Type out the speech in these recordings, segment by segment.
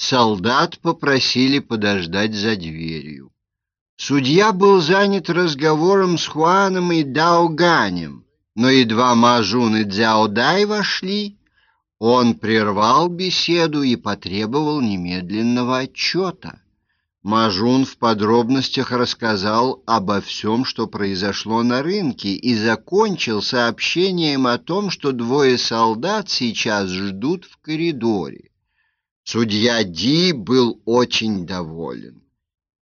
Солдат попросили подождать за дверью. Судья был занят разговором с Хуаном и Даоганем, но едва Мажун и Дзяодай вошли, он прервал беседу и потребовал немедленного отчета. Мажун в подробностях рассказал обо всем, что произошло на рынке, и закончил сообщением о том, что двое солдат сейчас ждут в коридоре. Судья Ди был очень доволен.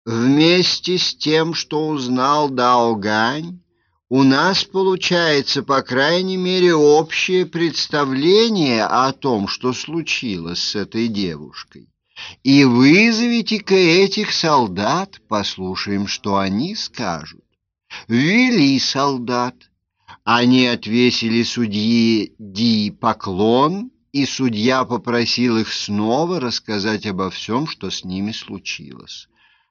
Вместе с тем, что узнал Дао Гань, у нас получается, по крайней мере, общее представление о том, что случилось с этой девушкой. И вызовите-ка этих солдат, послушаем, что они скажут. Ввели солдат. Они отвесили судье Ди поклон и судья попросил их снова рассказать обо всем, что с ними случилось.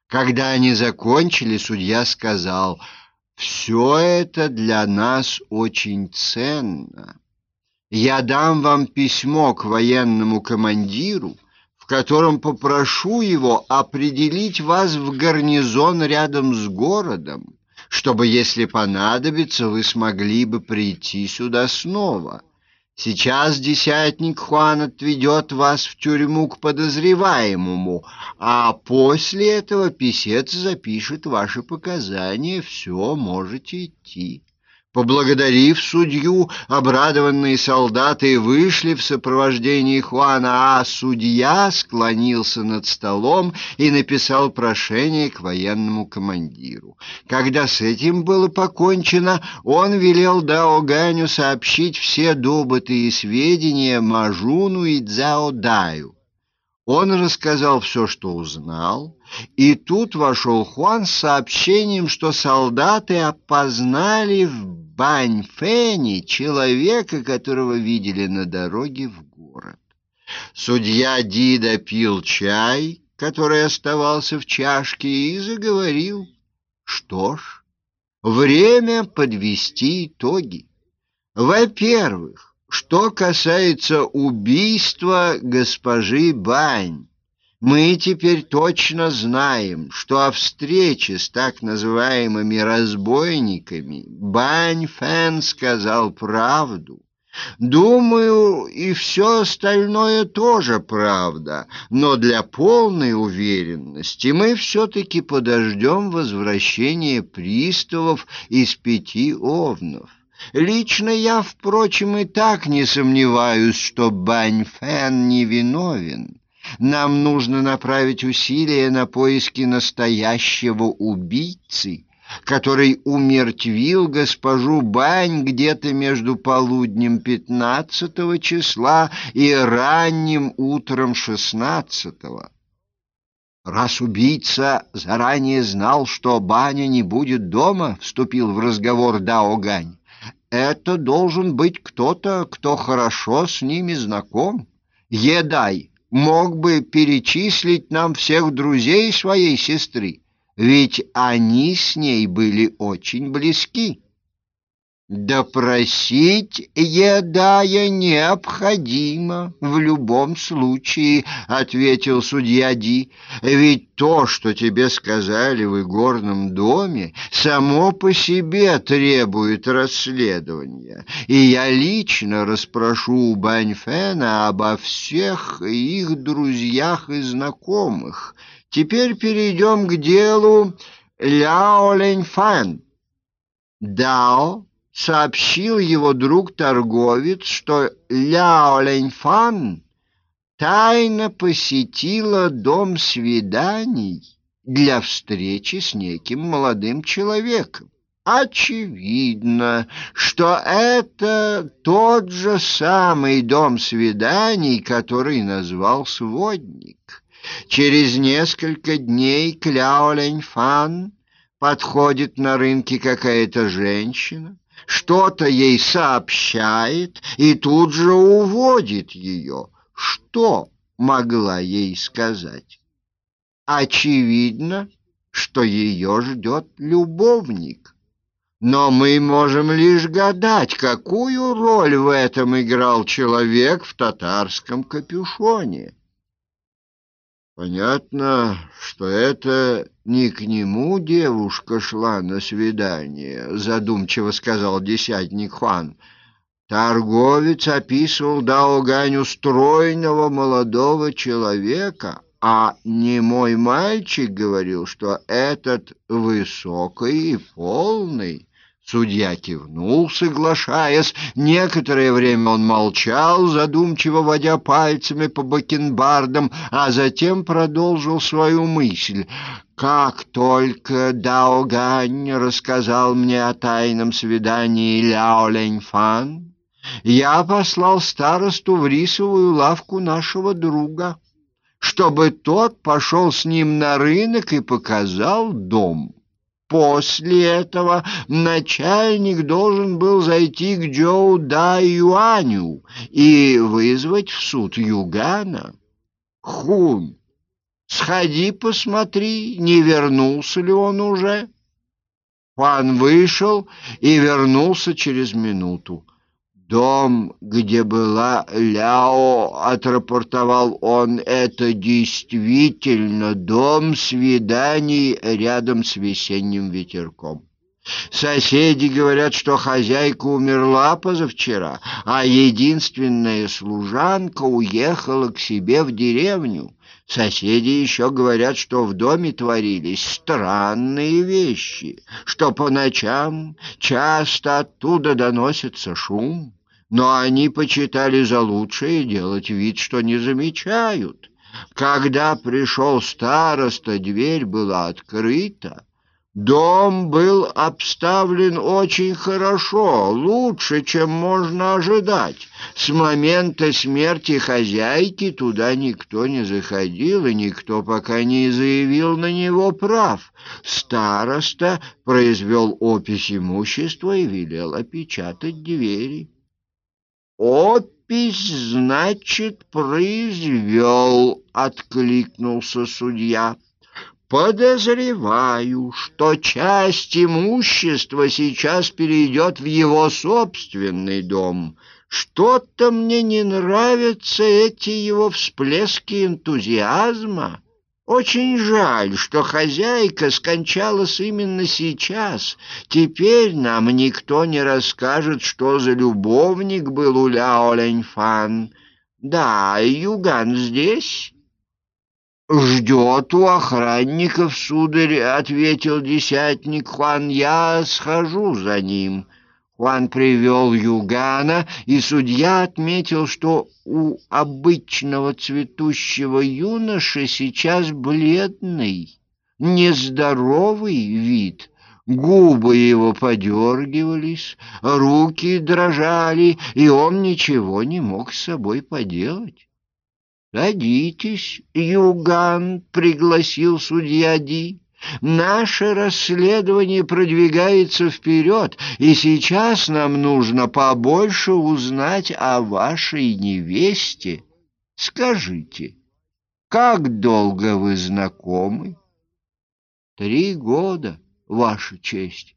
Когда они закончили, судья сказал, «Все это для нас очень ценно. Я дам вам письмо к военному командиру, в котором попрошу его определить вас в гарнизон рядом с городом, чтобы, если понадобится, вы смогли бы прийти сюда снова». Сейчас десятник Хуан отведет вас в тюрьму к подозреваемому, а после этого писец запишет ваши показания. Все, можете идти. Поблагодарив судью, обрадованные солдаты вышли в сопровождении Хуана, а судья склонился над столом и написал прошение к военному командиру. Когда с этим было покончено, он велел Даоганю сообщить все добытые сведения Мажуну и Цзаодаю. Он рассказал все, что узнал, и тут вошел Хуан с сообщением, что солдаты опознали в Баньфэне человека, которого видели на дороге в город. Судья Дида пил чай, который оставался в чашке, и заговорил. Что ж, время подвести итоги. Во-первых, что касается убийства госпожи Бань, мы теперь точно знаем, что о встрече с так называемыми разбойниками Бань Фэн сказал правду. Думаю, и все остальное тоже правда, но для полной уверенности мы все-таки подождем возвращения приставов из пяти овнов. Лично я, впрочем, и так не сомневаюсь, что Бань Фэн невиновен. Нам нужно направить усилия на поиски настоящего убийцы, который умертвил госпожу Бань где-то между полуднем пятнадцатого числа и ранним утром шестнадцатого. Раз убийца заранее знал, что Баня не будет дома, вступил в разговор Дао Гань. Это должен быть кто-то, кто хорошо с ними знаком. Едай мог бы перечислить нам всех друзей своей сестры, ведь они с ней были очень близки. «Допросить Едая необходимо в любом случае», — ответил судья Ди. «Ведь то, что тебе сказали в игорном доме, само по себе требует расследования, и я лично расспрошу у Баньфена обо всех их друзьях и знакомых. Теперь перейдем к делу Ляо Леньфэн. Дао сообщил его друг-торговец, что Ляо Леньфан тайно посетила дом свиданий для встречи с неким молодым человеком. Очевидно, что это тот же самый дом свиданий, который назвал сводник. Через несколько дней к Ляо Леньфан подходит на рынке какая-то женщина, что-то ей сообщает и тут же уводит ее. Что могла ей сказать? Очевидно, что ее ждет любовник. Но мы можем лишь гадать, какую роль в этом играл человек в татарском капюшоне. Понятно, что это не к нему девушка шла на свидание, задумчиво сказал десятник Хуан. Торговец описывал Даоганю стройного молодого человека, а не мой мальчик говорил, что этот высокий и полный. Судья кивнул, соглашаясь. Некоторое время он молчал, задумчиво водя пальцами по бакенбардам, а затем продолжил свою мысль. «Как только Дао Гань рассказал мне о тайном свидании Ляо Леньфан, я послал старосту в рисовую лавку нашего друга, чтобы тот пошел с ним на рынок и показал дом». После этого начальник должен был зайти к Джоу Да Юаню и вызвать в суд Югана. Хун, сходи посмотри, не вернулся ли он уже. Хуан вышел и вернулся через минуту. Дом, где была Ляо, отрапортовал он, это действительно дом свиданий рядом с весенним ветерком. Соседи говорят, что хозяйка умерла позавчера, а единственная служанка уехала к себе в деревню. Соседи еще говорят, что в доме творились странные вещи, что по ночам часто оттуда доносится шум но они почитали за лучшее делать вид, что не замечают. Когда пришел староста, дверь была открыта. Дом был обставлен очень хорошо, лучше, чем можно ожидать. С момента смерти хозяйки туда никто не заходил, и никто пока не заявил на него прав. Староста произвел опись имущества и велел опечатать двери. «Опись, значит, произвел», — откликнулся судья. «Подозреваю, что часть имущества сейчас перейдет в его собственный дом. Что-то мне не нравятся эти его всплески энтузиазма». Очень жаль, что хозяйка скончалась именно сейчас. Теперь нам никто не расскажет, что за любовник был у Ляо Леньфан. Да, Юган здесь? «Ждет у охранников, сударь», — ответил десятник Хуан. «Я схожу за ним». Хуан привел Югана, и судья отметил, что у обычного цветущего юноши сейчас бледный, нездоровый вид. Губы его подергивались, руки дрожали, и он ничего не мог с собой поделать. «Садитесь, Юган», — пригласил судья Ди. Наше расследование продвигается вперед, и сейчас нам нужно побольше узнать о вашей невесте. Скажите, как долго вы знакомы? Три года, ваша честь.